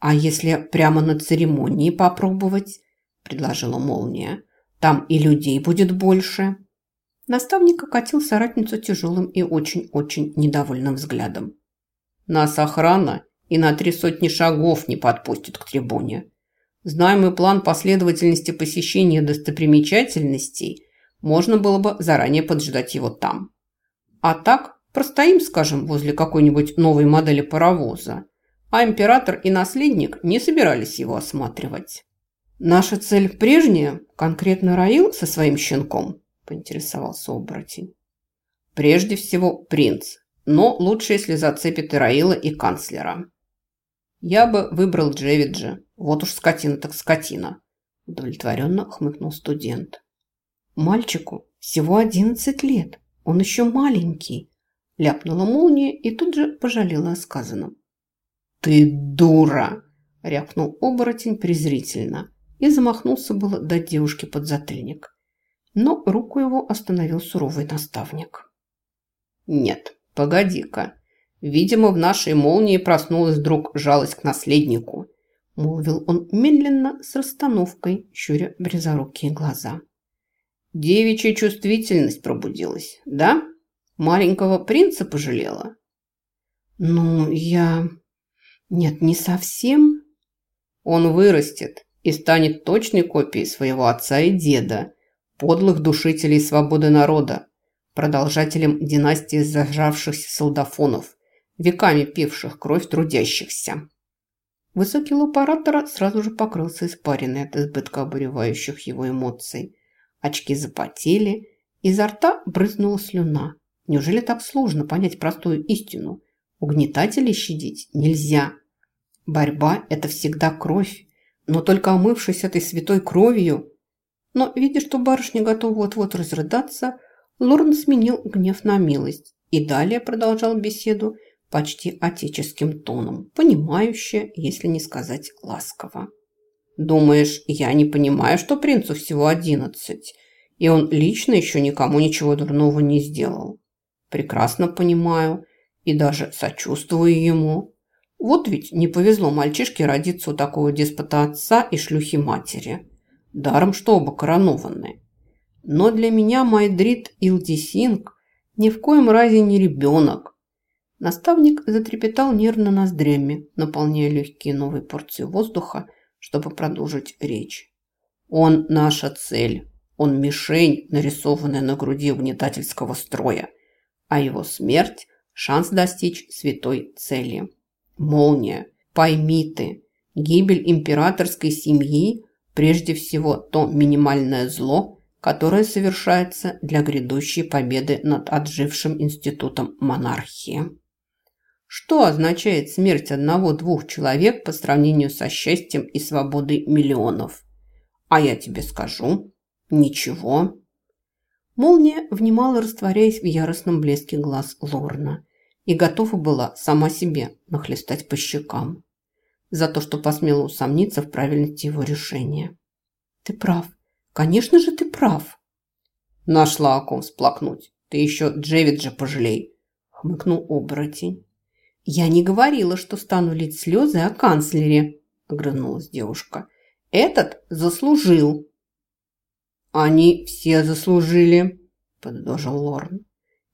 «А если прямо на церемонии попробовать?» – предложила молния. «Там и людей будет больше». Наставник окатил соратницу тяжелым и очень-очень недовольным взглядом. «Нас охрана и на три сотни шагов не подпустит к трибуне. Знаем мы план последовательности посещения достопримечательностей, можно было бы заранее поджидать его там. А так, простоим, скажем, возле какой-нибудь новой модели паровоза, а император и наследник не собирались его осматривать. «Наша цель прежняя, конкретно Раил со своим щенком?» – поинтересовался оборотень. «Прежде всего принц, но лучше, если зацепит и Раила, и канцлера». «Я бы выбрал Джевиджа. Вот уж скотина так скотина», – удовлетворенно хмыкнул студент. «Мальчику всего одиннадцать лет, он еще маленький», – ляпнула молния и тут же пожалела о сказанном. «Ты дура!» – рявкнул оборотень презрительно и замахнулся было дать девушке под затыльник. Но руку его остановил суровый наставник. «Нет, погоди-ка. Видимо, в нашей молнии проснулась вдруг жалость к наследнику», – молвил он медленно с расстановкой, щуря близорукие глаза. «Девичья чувствительность пробудилась, да? Маленького принца пожалела?» «Ну, я...» Нет, не совсем. Он вырастет и станет точной копией своего отца и деда, подлых душителей свободы народа, продолжателем династии зажравшихся солдафонов, веками пивших кровь трудящихся. Высокий лоб оратора сразу же покрылся испариной от избытка обуревающих его эмоций. Очки запотели, изо рта брызнула слюна. Неужели так сложно понять простую истину? Угнетателей щадить нельзя. Борьба – это всегда кровь, но только омывшись этой святой кровью. Но, видя, что барышня готова вот-вот разрыдаться, Лорн сменил гнев на милость и далее продолжал беседу почти отеческим тоном, понимающе, если не сказать ласково. «Думаешь, я не понимаю, что принцу всего одиннадцать, и он лично еще никому ничего дурного не сделал? Прекрасно понимаю и даже сочувствую ему». Вот ведь не повезло мальчишке родиться у такого деспота отца и шлюхи матери. Даром, что оба коронованные. Но для меня Майдрид Илдисинг ни в коем разе не ребенок. Наставник затрепетал нервно ноздрями, наполняя легкие новой порции воздуха, чтобы продолжить речь. Он наша цель. Он мишень, нарисованная на груди угнетательского строя. А его смерть – шанс достичь святой цели. Молния, пойми ты, гибель императорской семьи прежде всего то минимальное зло, которое совершается для грядущей победы над отжившим институтом монархии. Что означает смерть одного-двух человек по сравнению со счастьем и свободой миллионов? А я тебе скажу, ничего. Молния внимала, растворяясь в яростном блеске глаз Лорна и готова была сама себе нахлестать по щекам за то, что посмела усомниться в правильности его решения. «Ты прав. Конечно же, ты прав». «Нашла о ком сплакнуть. Ты еще Джевиджа пожалей», – хмыкнул оборотень. «Я не говорила, что стану лить слезы о канцлере», – огрызнулась девушка. «Этот заслужил». «Они все заслужили», – подытожил Лорн.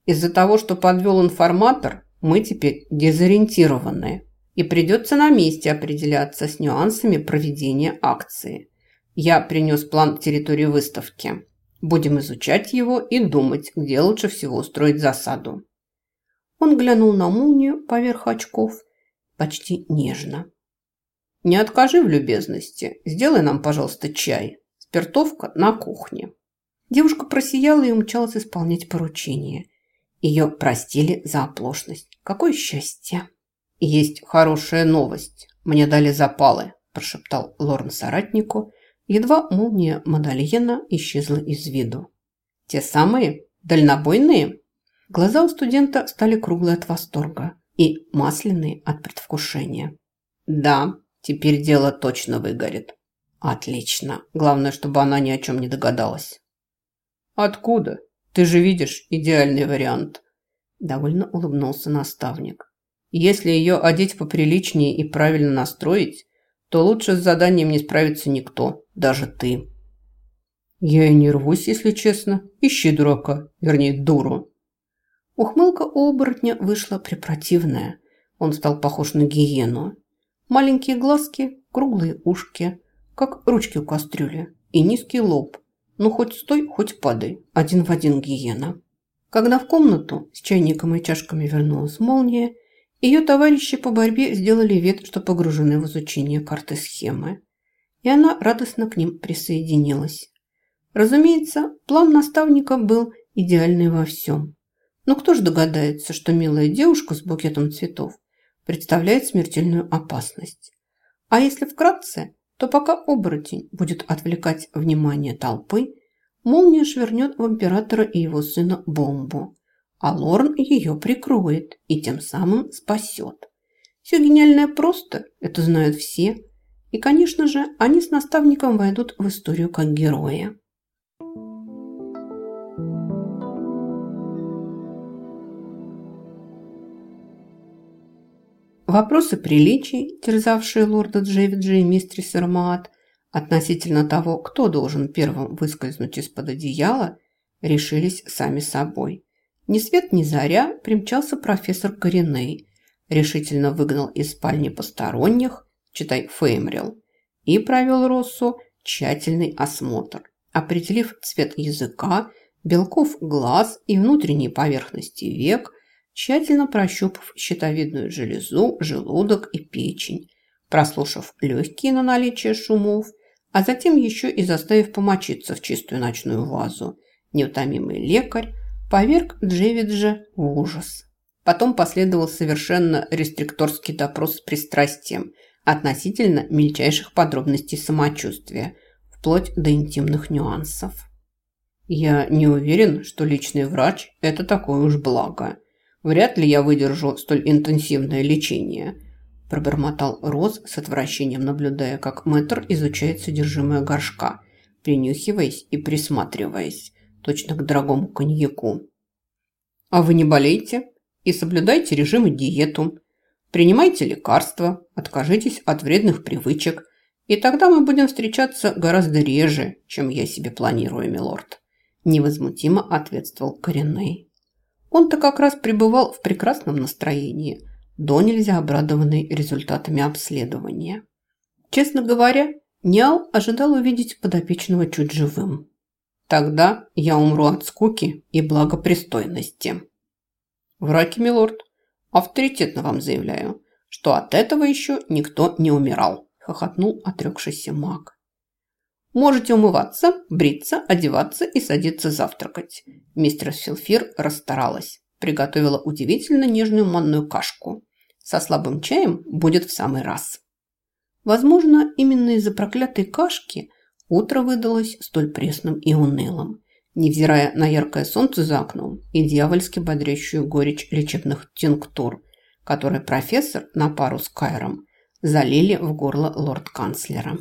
Из-за того, что подвел информатор, мы теперь дезориентированы, и придется на месте определяться с нюансами проведения акции. Я принес план территории выставки. Будем изучать его и думать, где лучше всего устроить засаду. Он глянул на молнию поверх очков почти нежно. «Не откажи в любезности. Сделай нам, пожалуйста, чай. Спиртовка на кухне». Девушка просияла и умчалась исполнять поручение – ее простили за оплошность. Какое счастье! Есть хорошая новость. Мне дали запалы, прошептал Лорн соратнику, едва молния Мадальена исчезла из виду. Те самые? Дальнобойные? Глаза у студента стали круглые от восторга и масляные от предвкушения. Да, теперь дело точно выгорит. Отлично. Главное, чтобы она ни о чем не догадалась. Откуда? Ты же видишь идеальный вариант. Довольно улыбнулся наставник. Если ее одеть поприличнее и правильно настроить, то лучше с заданием не справится никто, даже ты. Я и не рвусь, если честно. Ищи дурака, вернее, дуру. Ухмылка оборотня вышла препротивная. Он стал похож на гиену. Маленькие глазки, круглые ушки, как ручки у кастрюли, и низкий лоб. Ну, хоть стой, хоть падай. Один в один гиена. Когда в комнату с чайником и чашками вернулась молния, ее товарищи по борьбе сделали вид, что погружены в изучение карты схемы. И она радостно к ним присоединилась. Разумеется, план наставника был идеальный во всем. Но кто же догадается, что милая девушка с букетом цветов представляет смертельную опасность? А если вкратце, то пока оборотень будет отвлекать внимание толпы, молния швырнет в императора и его сына бомбу, а Лорн ее прикроет и тем самым спасет. Все гениальное просто, это знают все. И, конечно же, они с наставником войдут в историю как герои. Вопросы приличий, терзавшие лорда Джевиджа и мистерис Эрмаат относительно того, кто должен первым выскользнуть из-под одеяла, решились сами собой. Ни свет ни заря примчался профессор Кореней, решительно выгнал из спальни посторонних, читай Феймрил, и провел Россу тщательный осмотр, определив цвет языка, белков глаз и внутренней поверхности век, тщательно прощупав щитовидную железу, желудок и печень, прослушав легкие на наличие шумов, а затем еще и заставив помочиться в чистую ночную вазу. Неутомимый лекарь поверг Джевиджа в ужас. Потом последовал совершенно рестрикторский допрос с пристрастием относительно мельчайших подробностей самочувствия, вплоть до интимных нюансов. Я не уверен, что личный врач – это такое уж благо – Вряд ли я выдержу столь интенсивное лечение», – пробормотал Роз с отвращением, наблюдая, как мэтр изучает содержимое горшка, принюхиваясь и присматриваясь, точно к дорогому коньяку. «А вы не болейте и соблюдайте режим и диету. Принимайте лекарства, откажитесь от вредных привычек, и тогда мы будем встречаться гораздо реже, чем я себе планирую, милорд», – невозмутимо ответствовал Коренной. Он-то как раз пребывал в прекрасном настроении, до нельзя обрадованный результатами обследования. Честно говоря, Ниал ожидал увидеть подопечного чуть живым. Тогда я умру от скуки и благопристойности. Враки, милорд, авторитетно вам заявляю, что от этого еще никто не умирал, хохотнул отрекшийся маг. Можете умываться, бриться, одеваться и садиться завтракать. Мистер Филфир расстаралась. Приготовила удивительно нежную манную кашку. Со слабым чаем будет в самый раз. Возможно, именно из-за проклятой кашки утро выдалось столь пресным и унылым, невзирая на яркое солнце за окном и дьявольски бодрящую горечь лечебных тинктур, которые профессор на пару с Кайром залили в горло лорд-канцлера.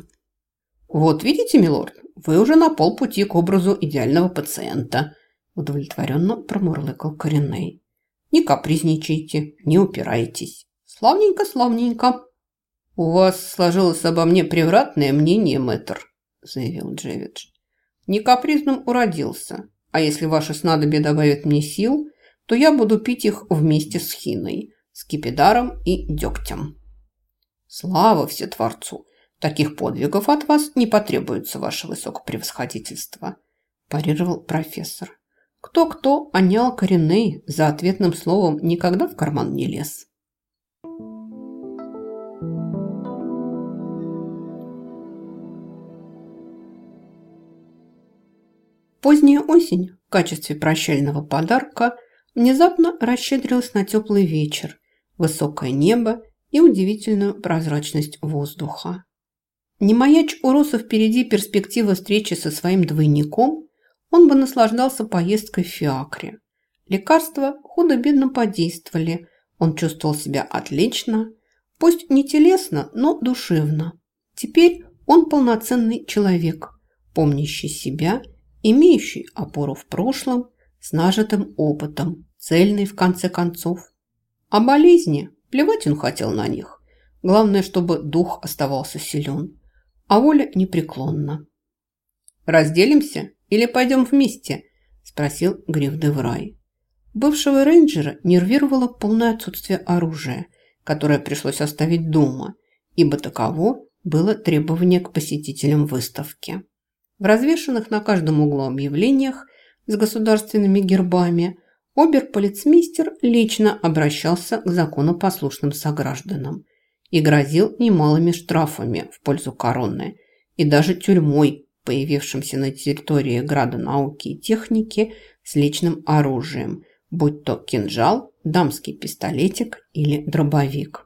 «Вот видите, милорд, вы уже на полпути к образу идеального пациента», удовлетворенно промурлыкал Кореней. «Не капризничайте, не упирайтесь. Славненько, славненько». «У вас сложилось обо мне превратное мнение, мэтр», заявил Джевидж. «Не капризным уродился, а если ваши снадобья добавят мне сил, то я буду пить их вместе с хиной, скипидаром и дегтем». «Слава все Творцу! Таких подвигов от вас не потребуется, ваше высокопревосходительство», – парировал профессор. Кто-кто, а Нял Кореней за ответным словом никогда в карман не лез. Поздняя осень в качестве прощального подарка внезапно расщедрилась на теплый вечер, высокое небо и удивительную прозрачность воздуха. Не маяч у Роса впереди перспектива встречи со своим двойником, он бы наслаждался поездкой в Фиакре. Лекарства худо-бедно подействовали, он чувствовал себя отлично, пусть не телесно, но душевно. Теперь он полноценный человек, помнящий себя, имеющий опору в прошлом, с нажитым опытом, цельный в конце концов. А болезни, плевать он хотел на них. Главное, чтобы дух оставался силен, а воля непреклонна. «Разделимся или пойдем вместе?» – спросил Гриф де Врай. Бывшего рейнджера нервировало полное отсутствие оружия, которое пришлось оставить дома, ибо таково было требование к посетителям выставки. В развешанных на каждом углу объявлениях с государственными гербами оберполицмейстер лично обращался к законопослушным согражданам и грозил немалыми штрафами в пользу короны и даже тюрьмой, появившимся на территории Града науки и техники с личным оружием, будь то кинжал, дамский пистолетик или дробовик.